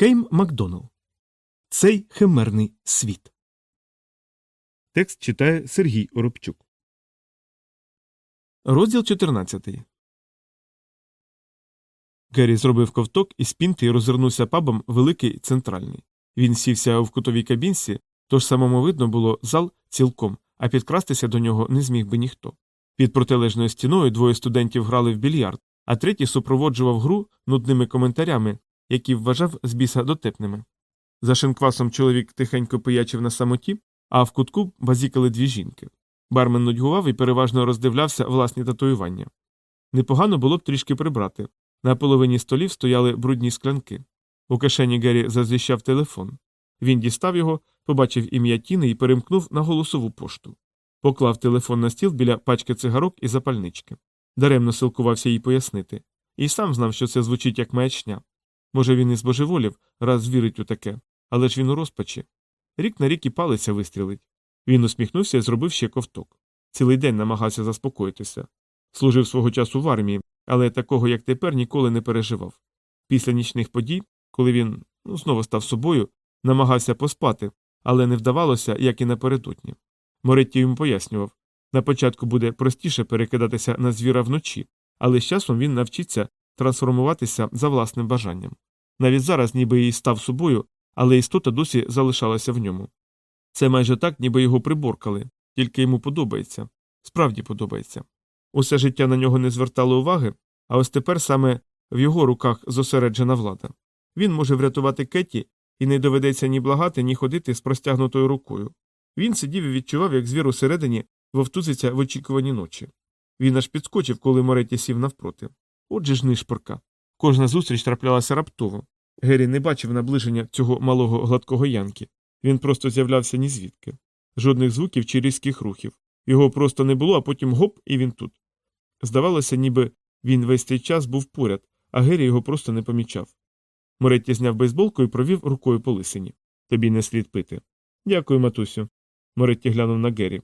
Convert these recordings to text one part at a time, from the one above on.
Кейм Макдоналл. Цей химерний світ. Текст читає Сергій Оробчук. Розділ 14. Геррі зробив ковток із пінти і розвернувся пабом великий центральний. Він сівся в кутовій кабінці, тож самому видно було зал цілком, а підкрастися до нього не зміг би ніхто. Під протилежною стіною двоє студентів грали в більярд, а третій супроводжував гру нудними коментарями, які вважав з біса дотепними. За шинквасом чоловік тихенько пиячив на самоті, а в кутку базікали дві жінки. Бармен нудьгував і переважно роздивлявся власні татуювання. Непогано було б трішки прибрати. На половині столів стояли брудні склянки. У кишені Геррі зазвіщав телефон. Він дістав його, побачив ім'я Тіни і перемкнув на голосову пошту. Поклав телефон на стіл біля пачки цигарок і запальнички. Даремно силкувався їй пояснити. І сам знав, що це звучить як маячня. Може, він і збожеволів, раз вірить у таке, але ж він у розпачі. Рік на рік і палиця вистрілить. Він усміхнувся і зробив ще ковток. Цілий день намагався заспокоїтися. Служив свого часу в армії, але такого, як тепер, ніколи не переживав. Після нічних подій, коли він ну, знову став собою, намагався поспати, але не вдавалося, як і напередодні. Моретті йому пояснював на початку буде простіше перекидатися на звіра вночі, але з часом він навчиться трансформуватися за власним бажанням. Навіть зараз, ніби і став собою, але істота досі залишалася в ньому. Це майже так, ніби його приборкали, тільки йому подобається, справді подобається. Усе життя на нього не звертало уваги, а ось тепер саме в його руках зосереджена влада. Він може врятувати Кеті і не доведеться ні благати, ні ходити з простягнутою рукою. Він сидів і відчував, як звір усередині вовтузиться в очікуванні ночі. Він аж підскочив, коли Моретті сів навпроти. Отже ж нишпорка. Кожна зустріч траплялася раптово. Геррі не бачив наближення цього малого гладкого янки. Він просто з'являвся ні звідки. Жодних звуків чи різких рухів. Його просто не було, а потім гоп, і він тут. Здавалося, ніби він весь цей час був поряд, а Геррі його просто не помічав. Моретті зняв бейсболку і провів рукою по лисині. Тобі не слід пити. Дякую, матусю. Моретті глянув на Геррі.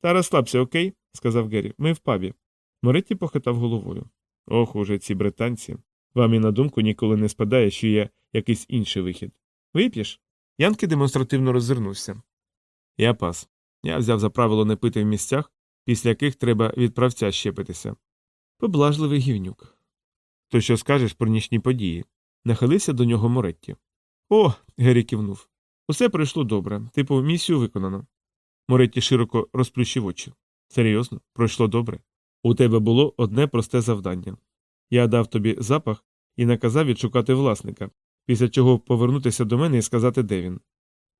Та розслабся, окей? сказав Геррі. Ми в пабі. Моретті похитав головою. Ох, уже ці британці. Вам і на думку ніколи не спадає, що є якийсь інший вихід. Вип'єш? Янки демонстративно роззирнувся. Я пас. Я взяв за правило не пити в місцях, після яких треба від правця щепитися. Поблажливий гівнюк. То що скажеш про нічні події? Нахилився до нього Моретті. О, Геррі кивнув. Усе пройшло добре, типу, місію виконано. Моретті широко розплющив очі. Серйозно, пройшло добре. У тебе було одне просте завдання. Я дав тобі запах і наказав відшукати власника, після чого повернутися до мене і сказати, де він.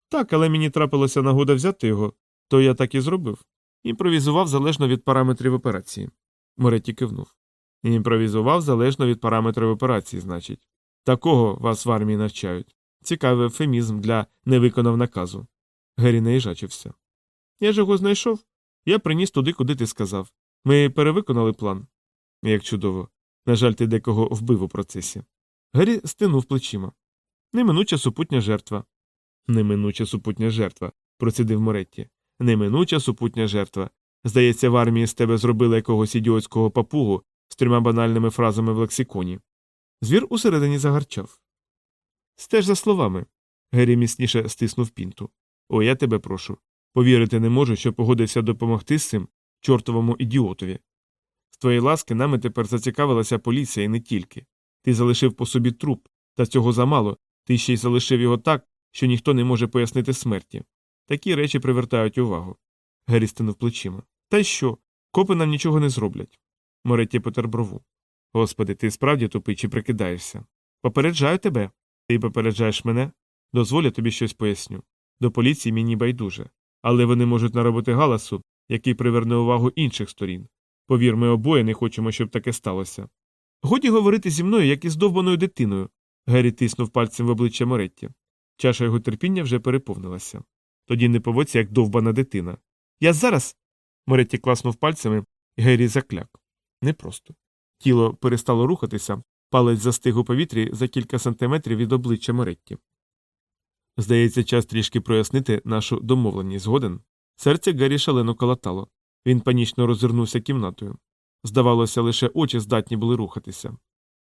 Так, але мені трапилася нагода взяти його, то я так і зробив. Імпровізував залежно від параметрів операції. Моретті кивнув. Імпровізував залежно від параметрів операції, значить. Такого вас в армії навчають. Цікавий ефемізм для не виконав наказу. Геррі наїжачився. Я ж його знайшов. Я приніс туди, куди ти сказав. Ми перевиконали план. Як чудово. На жаль, ти декого вбив у процесі. Геррі стинув плечима. Неминуча супутня жертва. Неминуча супутня жертва, процідив Моретті. Неминуча супутня жертва. Здається, в армії з тебе зробили якогось ідіотського папугу з трьома банальними фразами в лексиконі. Звір усередині загарчав. Стеж за словами. Геррі міцніше стиснув пінту. О, я тебе прошу. Повірити не можу, що погодився допомогти з цим чортовому ідіотові. Твоєї ласки нами тепер зацікавилася поліція і не тільки. Ти залишив по собі труп, та цього замало, ти ще й залишив його так, що ніхто не може пояснити смерті. Такі речі привертають увагу. Геррі стинув плечима. Та що? Копи нам нічого не зроблять. Моретті потер брову. Господи, ти справді тупий чи прикидаєшся? Попереджаю тебе. Ти попереджаєш мене? Дозволю тобі щось поясню. До поліції мені байдуже. Але вони можуть наробити галасу, який приверне увагу інших сторін. Повір, ми обоє не хочемо, щоб таке сталося. Годі говорити зі мною, як із довбаною дитиною. Геррі тиснув пальцем в обличчя Моретті. Чаша його терпіння вже переповнилася. Тоді не поводься, як довбана дитина. Я зараз. Моретті класнув пальцями, Геррі закляк. Непросто. Тіло перестало рухатися, палець застиг у повітрі за кілька сантиметрів від обличчя Моретті. Здається, час трішки прояснити нашу домовленість згоден. Серце Геррі шалено колотало. Він панічно розвернувся кімнатою. Здавалося, лише очі здатні були рухатися.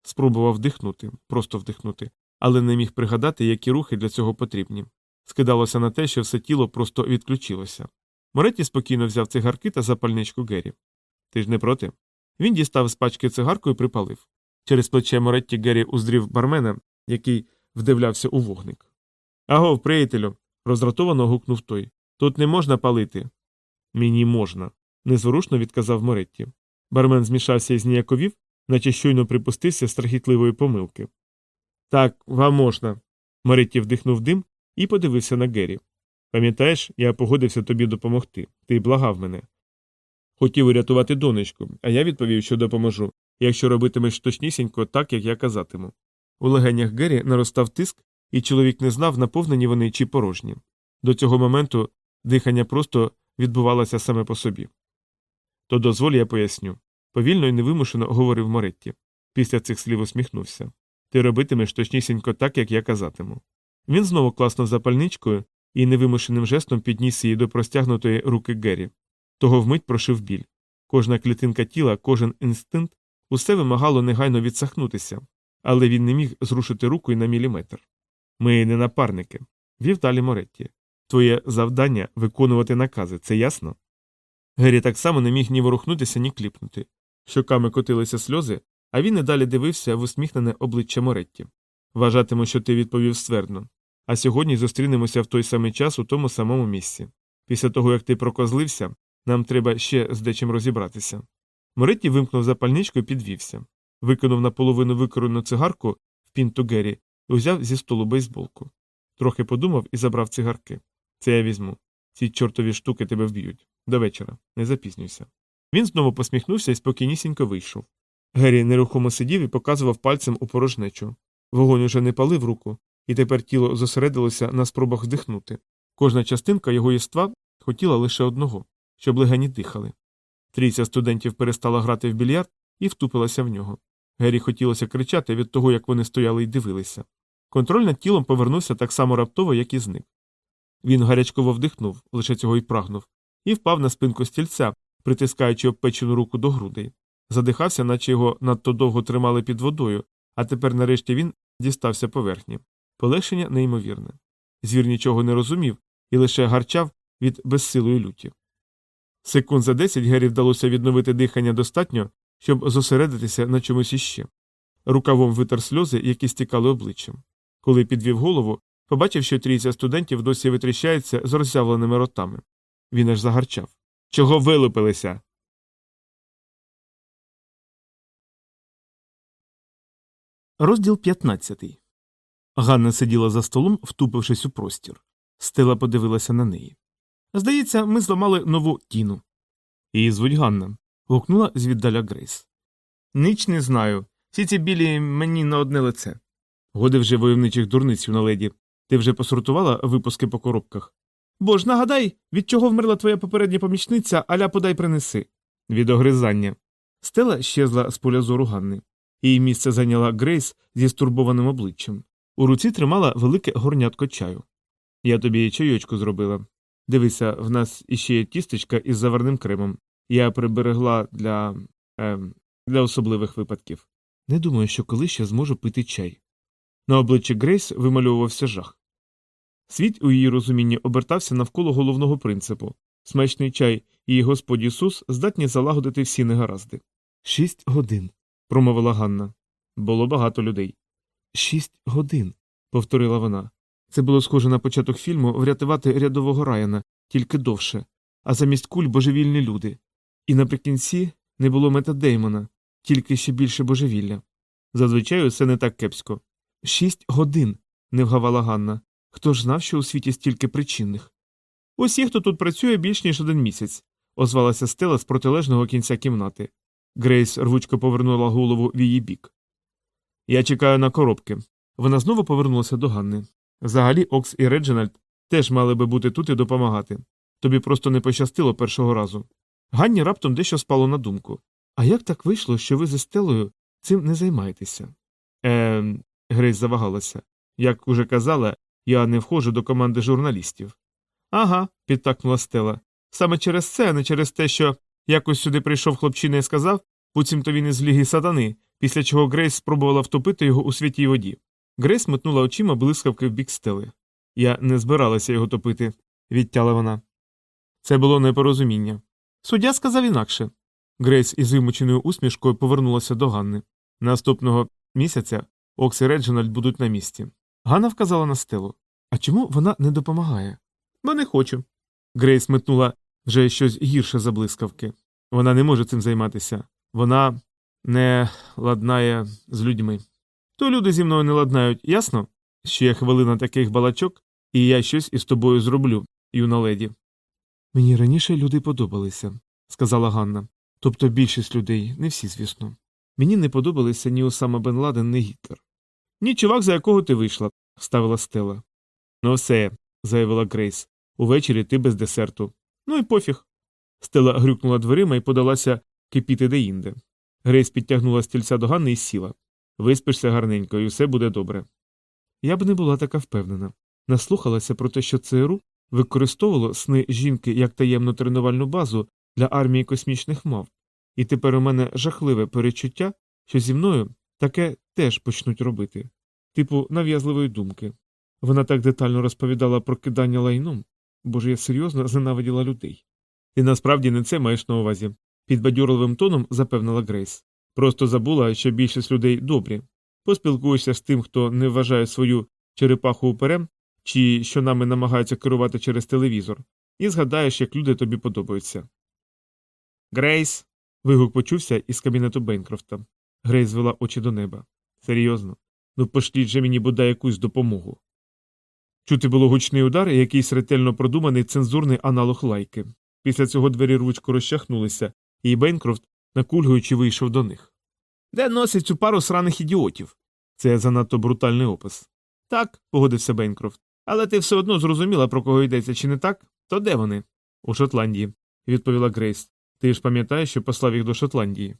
Спробував вдихнути, просто вдихнути, але не міг пригадати, які рухи для цього потрібні. Скидалося на те, що все тіло просто відключилося. Моретті спокійно взяв цигарки та запальничку Геррі. Ти ж не проти? Він дістав з пачки цигарку і припалив. Через плече Моретті Геррі уздрів бармена, який вдивлявся у вогник. Агов, приятелю, роздратовано гукнув той. Тут не можна палити. Мені можна, незворушно відказав Моретті. Бармен змішався і зніяковів, наче щойно припустився страхітливої помилки. Так, вам можна. Моретті вдихнув дим і подивився на Геррі. Пам'ятаєш, я погодився тобі допомогти. Ти благав мене. Хотів урятувати донечку, а я відповів, що допоможу, якщо робитимеш точнісінько так, як я казатиму. У легенях Геррі наростав тиск, і чоловік не знав, наповнені вони чи порожні. До цього моменту дихання просто відбувалося саме по собі. То дозволь, я поясню. Повільно і невимушено говорив Моретті. Після цих слів усміхнувся. Ти робитимеш точнісінько так, як я казатиму. Він знову класнув запальничкою і невимушеним жестом підніс її до простягнутої руки Геррі. Того вмить прошив біль. Кожна клітинка тіла, кожен інстинкт усе вимагало негайно відсахнутися, але він не міг зрушити руку й на міліметр. Ми не напарники, вів далі Моретті. Твоє завдання виконувати накази, це ясно? Геррі так само не міг ні ворухнутися, ні кліпнути. Щоками котилися сльози, а він і далі дивився в усміхнене обличчя Моретті. Вважатиму, що ти відповів ствердно. А сьогодні зустрінемося в той самий час у тому самому місці. Після того, як ти прокозлився, нам треба ще з дечим розібратися. Моретті вимкнув запальничку і підвівся, викинув наполовину викорену цигарку в пінту Геррі і взяв зі столу бейсболку. Трохи подумав і забрав цигарки. Це я візьму. Ці чортові штуки тебе вб'ють. До вечора, не запізнюйся. Він знову посміхнувся і спокійнісінько вийшов. Геррі нерухомо сидів і показував пальцем у порожнечу. Вогонь уже не палив руку, і тепер тіло зосередилося на спробах вдихнути. Кожна частинка його єства хотіла лише одного щоб легені дихали. Трійця студентів перестала грати в більярд і втупилася в нього. Гері хотілося кричати від того, як вони стояли і дивилися. Контроль над тілом повернувся так само раптово, як і зник. Він гарячково вдихнув, лише цього й прагнув, і впав на спинку стільця, притискаючи обпечену руку до грудей. Задихався, наче його надто довго тримали під водою, а тепер нарешті він дістався поверхні. Полегшення неймовірне. Звір нічого не розумів і лише гарчав від безсилої люті. Секунд за десять Гері вдалося відновити дихання достатньо, щоб зосередитися на чомусь іще. Рукавом витер сльози, які стікали обличчям. Коли підвів голову, побачив, що трійця студентів досі витріщається з роззявленими ротами. Він аж загарчав. Чого вилупилися? Розділ 15 Ганна сиділа за столом, втупившись у простір. Стела подивилася на неї. Здається, ми зламали нову тіну. Її звуть Ганна. гукнула звіддаля Грейс. Ніч не знаю. Всі ці білі мені на одне лице. Годи вже войовничих дурниців на леді. Ти вже посортувала випуски по коробках. Бо нагадай, від чого вмерла твоя попередня помічниця, аля подай принеси. Від огризання. Стела щезла з поля зору Ганни. Її місце зайняла Грейс зі стурбованим обличчям. У руці тримала велике горнятко чаю. Я тобі чайочку зробила. Дивися, в нас іще є тістечка із заварним кремом. Я приберегла для. Е, для особливих випадків. Не думаю, що коли ще зможу пити чай. На обличчі Грейс вимальовувався жах. Світ у її розумінні обертався навколо головного принципу смачний чай і Господь Ісус здатні залагодити всі негаразди. Шість годин, промовила Ганна. Було багато людей. Шість годин, повторила вона. Це було схоже на початок фільму врятувати рядового Райана, тільки довше, а замість куль божевільні люди. І наприкінці не було мета Деймона, тільки ще більше божевілля. Зазвичай усе не так кепсько. Шість годин, не вгавала Ганна. Хто ж знав, що у світі стільки причинних? Усі, хто тут працює більш ніж один місяць, озвалася стела з протилежного кінця кімнати. Грейс рвучко повернула голову в її бік. Я чекаю на коробки. Вона знову повернулася до Ганни. Взагалі, Окс і Реджинальд теж мали би бути тут і допомагати. Тобі просто не пощастило першого разу. Ганні раптом дещо спало на думку. А як так вийшло, що ви з Естелою цим не займаєтеся? Е, Грейс завагалася. Як уже казала, я не входжу до команди журналістів. Ага, підтакнула Стела. Саме через це, а не через те, що якось сюди прийшов хлопчина і сказав, буцімто він із ліги сатани, після чого Грейс спробувала втопити його у святій воді. Грейс метнула очима блискавки в бік стели. Я не збиралася його топити, відтяла вона. Це було непорозуміння. Суддя сказав інакше. Грейс із вимученою усмішкою повернулася до Ганни. Наступного місяця Окс і Реджинальд будуть на місці. Ганна вказала на стелу. А чому вона не допомагає? Бо не хочу. Грейс метнула вже щось гірше за блискавки. Вона не може цим займатися. Вона не ладнає з людьми. То люди зі мною не ладнають, ясно? Ще хвилина таких балачок, і я щось із тобою зроблю, юна леді. Мені раніше люди подобалися, сказала Ганна. Тобто більшість людей, не всі, звісно. Мені не подобалися ні Осама Бен Ладен, ні Гітлер. Ні чувак, за якого ти вийшла, вставила Стела. Ну, все, заявила Грейс. Увечері ти без десерту. Ну і пофіг. Стела грюкнула дверима і подалася кипіти деінде. Грейс підтягнула стільця до Ганни і сіла. Виспишся гарненько, і все буде добре. Я б не була така впевнена. Наслухалася про те, що ЦРУ використовувало сни жінки як таємну тренувальну базу для армії космічних мав, і тепер у мене жахливе перечуття, що зі мною таке теж почнуть робити, типу нав'язливої думки. Вона так детально розповідала про кидання лайном, боже, я серйозно зненавиділа людей. Ти насправді не це маєш на увазі, підбадьорливим тоном запевнила Грейс. Просто забула, що більшість людей добрі. Поспілкуєшся з тим, хто не вважає свою черепаху уперем, чи що нами намагаються керувати через телевізор, і згадаєш, як люди тобі подобаються. Грейс. вигук почувся із кабінету Бейнкрофта. Грейс звела очі до неба. Серйозно. Ну пошліть же мені бодай якусь допомогу. Чути було гучний удар і якийсь ретельно продуманий цензурний аналог лайки. Після цього двері ручко розчахнулися, і Бейнкрофт, накульгуючи, вийшов до них. Де носить цю пару сраних ідіотів? Це занадто брутальний опис. Так, погодився Бейнкрофт. Але ти все одно зрозуміла, про кого йдеться, чи не так? То де вони? У Шотландії, відповіла Грейс. Ти ж пам'ятаєш, що послав їх до Шотландії.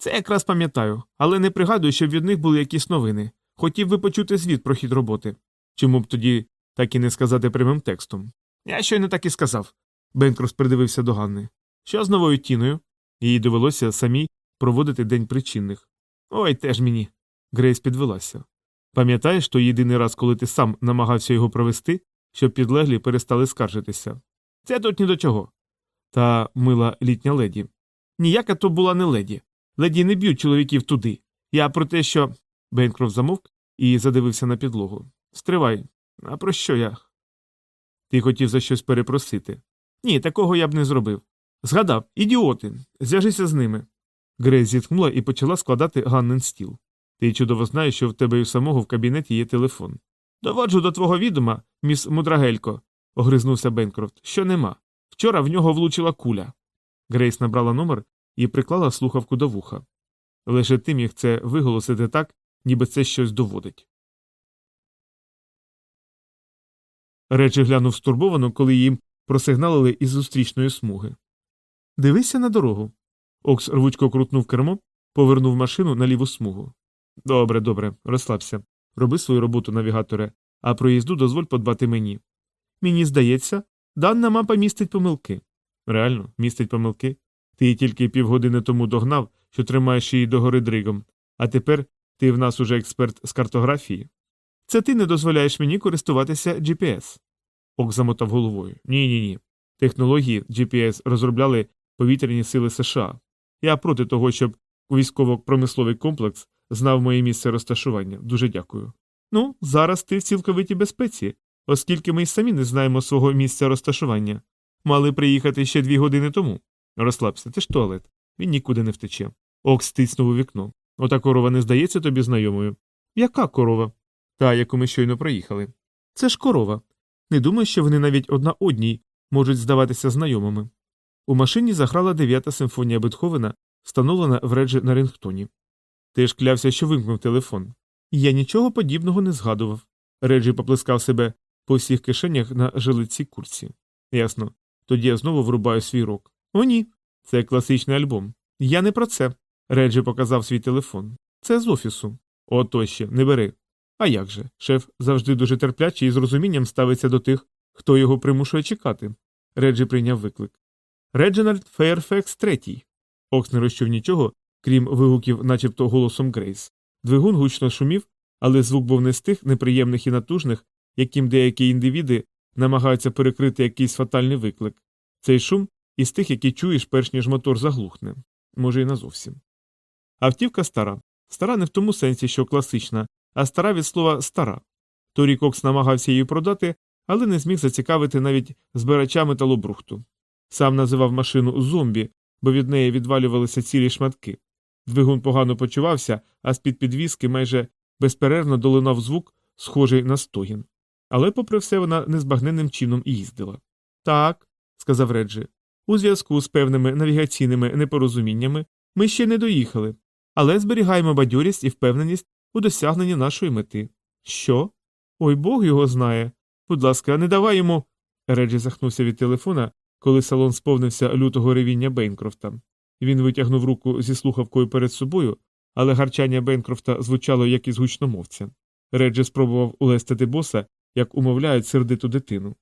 Це якраз пам'ятаю, але не пригадую, щоб від них були якісь новини. Хотів би почути звіт про хід роботи. Чому б тоді так і не сказати прямим текстом? Я щойно так і сказав. Бенкрофт придивився до Ганни. Що з новою тіною? Їй довелося самій проводити день причинних. Ой, теж мені. Грейс підвелася. Пам'ятаєш той єдиний раз, коли ти сам намагався його провести, щоб підлеглі перестали скаржитися? Це тут ні до чого. Та мила літня леді. Ніяка то була не леді. Леді не б'ють чоловіків туди. Я про те, що. Бенкрофт замовк і задивився на підлогу. Стривай. А про що я? Ти хотів за щось перепросити. Ні, такого я б не зробив. Згадав, ідіоти, зв'яжися з ними. Грейс зітхнула і почала складати Ганнин стіл. Ти чудово знаєш, що в тебе і самого в кабінеті є телефон. Доводжу до твого відома, міс Мудрагелько, огризнувся Бенкрофт, що нема. Вчора в нього влучила куля. Грейс набрала номер і приклала слухавку до вуха. Лише ти міг це виголосити так, ніби це щось доводить. Речі глянув стурбовано, коли їм просигналили із зустрічної смуги. Дивися на дорогу. Окс рвучко крутнув кермо, повернув машину на ліву смугу. Добре, добре, розслабся. Роби свою роботу, навігаторе, а про їзду дозволь подбати мені. Мені здається, дана мапа містить помилки. Реально, містить помилки. Ти її тільки півгодини тому догнав, що тримаєш її догори дригом, а тепер ти в нас уже експерт з картографії. Це ти не дозволяєш мені користуватися GPS. Ок замотав головою. Ні, ні, ні. Технології GPS розробляли повітряні сили США. Я проти того, щоб військово-промисловий комплекс знав моє місце розташування. Дуже дякую. Ну, зараз ти в цілковитій безпеці, оскільки ми й самі не знаємо свого місця розташування. Мали приїхати ще дві години тому. Розслабся, ти ж туалет. Він нікуди не втече. Окс стиснув у вікно. Ота корова не здається тобі знайомою. Яка корова? Та, яку ми щойно проїхали. Це ж корова. Не думаю, що вони навіть одна одній можуть здаватися знайомими. У машині заграла дев'ята симфонія Бетховена, встановлена в реджі на Рингтоні. Ти ж клявся, що вимкнув телефон. Я нічого подібного не згадував. Реджі поплескав себе по всіх кишенях на жилетці й куртці. Ясно. Тоді я знову врубаю свій рок. О, ні. Це класичний альбом. Я не про це. Реджі показав свій телефон. Це з офісу. Ото ще, не бери. А як же? Шеф завжди дуже терплячий і з розумінням ставиться до тих, хто його примушує чекати. Реджі прийняв виклик. Реджинальд Фейерфекс третій. Окс не розчув нічого, крім вигуків, начебто голосом Грейс. Двигун гучно шумів, але звук був не з тих неприємних і натужних, яким деякі індивіди намагаються перекрити якийсь фатальний виклик. Цей шум із тих, які чуєш, перш ніж мотор заглухне, може, і не зовсім. Автівка стара. Стара не в тому сенсі, що класична, а стара від слова стара. Торік Окс намагався її продати, але не зміг зацікавити навіть збирача металобрухту. Сам називав машину зомбі, бо від неї відвалювалися цілі шматки. Двигун погано почувався, а з-під підвіски майже безперервно долинав звук, схожий на стогін. Але, попри все, вона незбагненним чином і їздила. Так, сказав Реджі, у зв'язку з певними навігаційними непорозуміннями ми ще не доїхали, але зберігаємо бадьорість і впевненість у досягненні нашої мети. Що? Ой Бог його знає. Будь ласка, не давай йому. Реджі захнувся від телефона, коли салон сповнився лютого ревіння Бейнкрофта. Він витягнув руку зі слухавкою перед собою, але гарчання Бейнкрофта звучало як із гучномовця. Реджі спробував улестити боса, як умовляють сердиту дитину.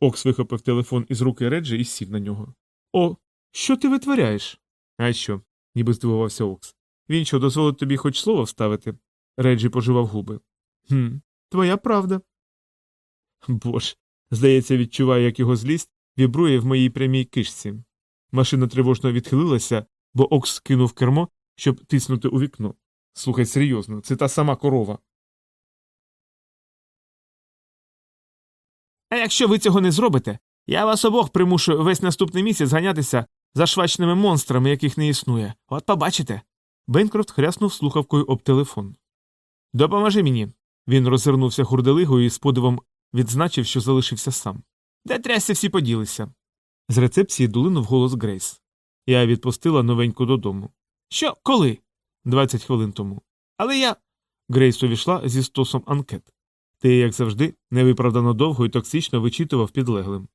Окс вихопив телефон із руки Реджі і сів на нього. О, що ти витворяєш? А що? ніби здивувався Окс. Він що, дозволить тобі хоч слово вставити? Реджі пожував губи. «Хм, Твоя правда. Бож, здається, відчуваю, як його злість вібрує в моїй прямій кишці. Машина тривожно відхилилася, бо Окс кинув кермо, щоб тиснути у вікно. Слухай серйозно, це та сама корова. А якщо ви цього не зробите, я вас обох примушу весь наступний місяць ганятися за швачними монстрами, яких не існує. От побачите. Бенкрофт хряснув слухавкою об телефон. Допоможи мені. Він розвернувся хурделигою і з подивом відзначив, що залишився сам. Де трясся всі поділися. З рецепції долинув голос Грейс. Я відпустила новеньку додому. Що, коли? Двадцять хвилин тому. Але я. Грейс увійшла зі стосом анкет. Ти, як завжди, невиправдано довго і токсично вичитував підлеглим.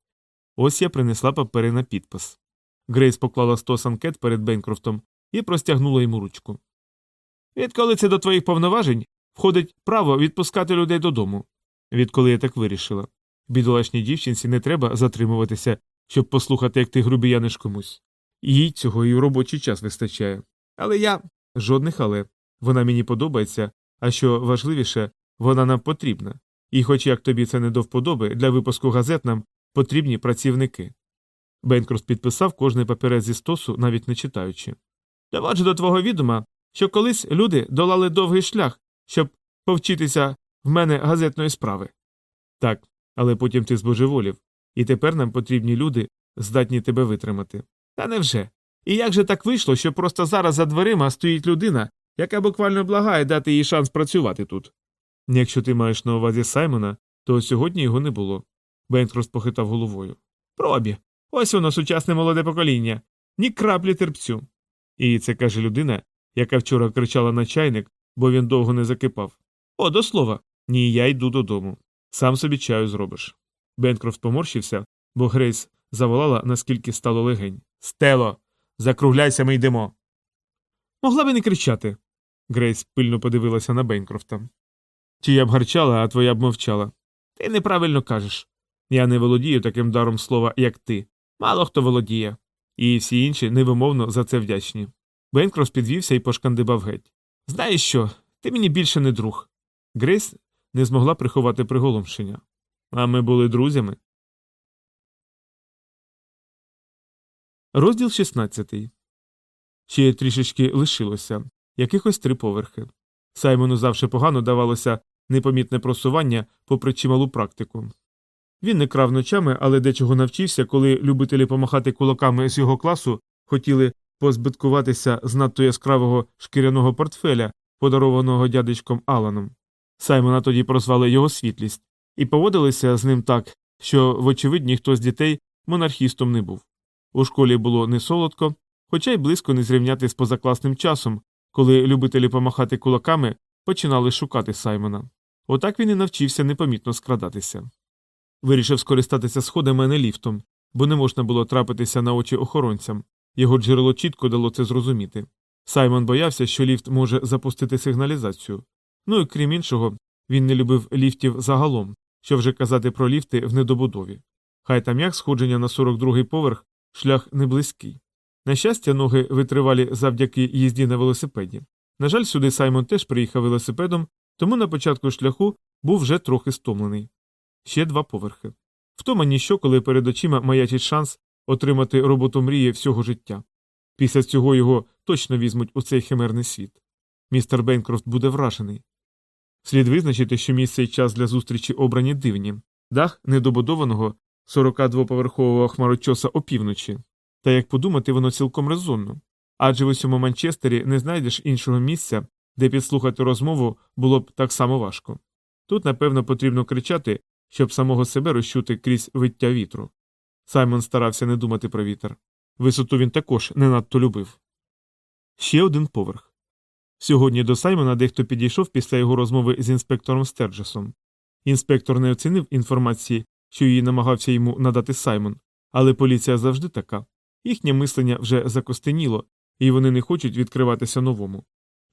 Ось я принесла папери на підпис. Грейс поклала стос анкет перед Бенкрофтом і простягнула йому ручку. Відколи це до твоїх повноважень входить право відпускати людей додому. Відколи я так вирішила. Бідолашній дівчинці не треба затримуватися, щоб послухати, як ти грубіяниш комусь. Їй цього і в робочий час вистачає. Але я жодних але. Вона мені подобається, а що важливіше, вона нам потрібна. І, хоч як тобі це не до вподоби, для випуску газет нам потрібні працівники. Бенкрос підписав кожний папірець зі стосу, навіть не читаючи. Доводжу до твого відома, що колись люди долали довгий шлях, щоб повчитися в мене газетної справи. Так, але потім ти збожеволів, і тепер нам потрібні люди, здатні тебе витримати. Та невже? І як же так вийшло, що просто зараз за дверима стоїть людина, яка буквально благає дати їй шанс працювати тут? Якщо ти маєш на увазі Саймона, то сьогодні його не було. Бенкрос похитав головою. Пробі. Ось воно сучасне молоде покоління. Ні краплі терпцю. І це каже людина, яка вчора кричала на чайник, бо він довго не закипав. О, до слова. Ні, я йду додому. Сам собі чаю зробиш. Бенкрофт поморщився, бо Грейс заволала, наскільки стало легень. Стело, закругляйся, ми йдемо. Могла би не кричати. Грейс пильно подивилася на Бенкрофта. Чи я б гарчала, а твоя б мовчала. Ти неправильно кажеш. Я не володію таким даром слова, як ти. Мало хто володіє. І всі інші невимовно за це вдячні. Бенкрофт підвівся і пошкандибав геть. Знаєш що, ти мені більше не друг. Грейс не змогла приховати приголомшення. А ми були друзями. Розділ 16. Ще трішечки лишилося якихось три поверхи. Саймону завжди погано давалося непомітне просування попри чималу практику. Він не крав ночами, але дечого навчився, коли любителі помахати кулаками з його класу хотіли позбиткуватися з надто яскравого шкіряного портфеля, подарованого дядечком Аланом. Саймона тоді прозвали його світлість, і поводилися з ним так, що, вочевидь, ніхто з дітей монархістом не був. У школі було не солодко, хоча й близько не зрівняти з позакласним часом, коли любителі помахати кулаками починали шукати Саймона. Отак він і навчився непомітно скрадатися. Вирішив скористатися сходами, а не ліфтом, бо не можна було трапитися на очі охоронцям, його джерело чітко дало це зрозуміти. Саймон боявся, що ліфт може запустити сигналізацію. Ну і крім іншого, він не любив ліфтів загалом, що вже казати про ліфти в недобудові. Хай там як сходження на 42-й поверх шлях не близький. На щастя, ноги витривалі завдяки їзді на велосипеді. На жаль, сюди Саймон теж приїхав велосипедом, тому на початку шляху був вже трохи стомлений. Ще два поверхи. Втома ніщо, коли перед очима маячить шанс отримати роботу мрії всього життя. Після цього його точно візьмуть у цей химерний світ. Містер Бейнкрофт буде вражений. Слід визначити, що місце і час для зустрічі обрані дивні дах недобудованого 42-поверхового хмарочоса опівночі. Та як подумати, воно цілком резонно. Адже в усьому Манчестері не знайдеш іншого місця, де підслухати розмову було б так само важко. Тут, напевно, потрібно кричати, щоб самого себе розчути крізь виття вітру. Саймон старався не думати про вітер. Висоту він також не надто любив. Ще один поверх. Сьогодні до Саймона дехто підійшов після його розмови з інспектором Стерджесом. Інспектор не оцінив інформації, що її намагався йому надати Саймон, але поліція завжди така. Їхнє мислення вже закостеніло, і вони не хочуть відкриватися новому.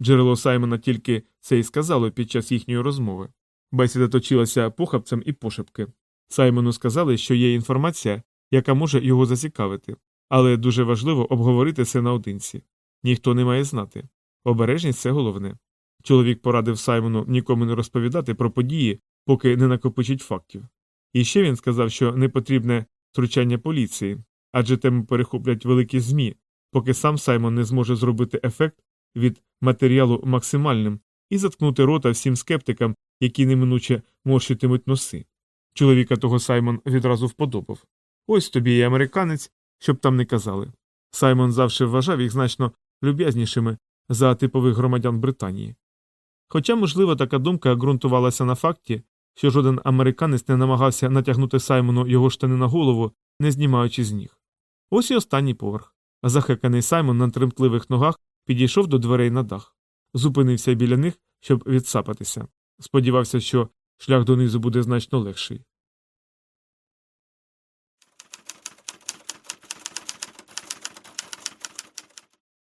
Джерело Саймона тільки це й сказало під час їхньої розмови. Бесіда точилася похабцем і пошепки. Саймону сказали, що є інформація, яка може його зацікавити, але дуже важливо обговорити це наодинці. Ніхто не має знати. Обережність це головне. Чоловік порадив Саймону нікому не розповідати про події, поки не накопичить фактів. І ще він сказав, що не потрібне втручання поліції, адже тему перехоплять великі ЗМІ, поки сам Саймон не зможе зробити ефект від матеріалу максимальним і заткнути рота всім скептикам, які неминуче морщитимуть носи. Чоловіка того Саймон відразу вподобав. Ось тобі і американець, щоб там не казали. Саймон завжди вважав їх значно люб'язнішими за типових громадян Британії. Хоча, можливо, така думка ґрунтувалася на факті, що жоден американець не намагався натягнути Саймону його штани на голову, не знімаючи з ніг. Ось і останній поверх. Захеканий Саймон на тремтливих ногах підійшов до дверей на дах, зупинився біля них, щоб відсапатися. Сподівався, що шлях донизу буде значно легший.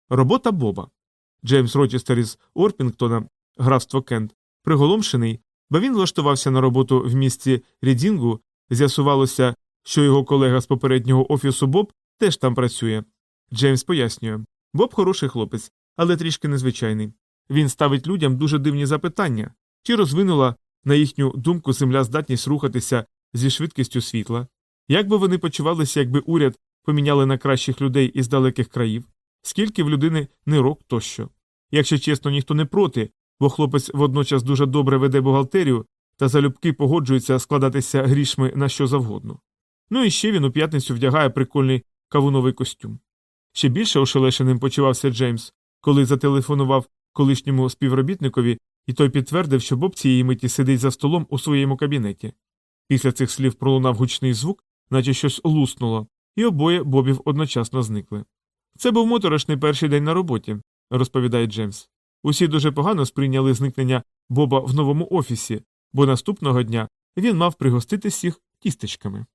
Робота Боба. Джеймс Рочестер із Орпінгтона, графство Кент, приголомшений, бо він влаштувався на роботу в місті Рідінгу, з'ясувалося, що його колега з попереднього офісу Боб теж там працює. Джеймс пояснює Боб хороший хлопець, але трішки незвичайний. Він ставить людям дуже дивні запитання, чи розвинула, на їхню думку, земля здатність рухатися зі швидкістю світла, як би вони почувалися, якби уряд поміняли на кращих людей із далеких країв, скільки в людини нирок тощо. Якщо чесно, ніхто не проти, бо хлопець водночас дуже добре веде бухгалтерію та залюбки погоджується складатися грішми на що завгодно. Ну і ще він у п'ятницю вдягає прикольний кавуновий костюм. Ще більше ошелешеним почувався Джеймс, коли зателефонував колишньому співробітникові, і той підтвердив, що Боб цієї миті сидить за столом у своєму кабінеті. Після цих слів пролунав гучний звук, наче щось луснуло, і обоє бобів одночасно зникли. Це був моторошний перший день на роботі, розповідає Джеймс. Усі дуже погано сприйняли зникнення Боба в новому офісі, бо наступного дня він мав пригостити всіх тістечками.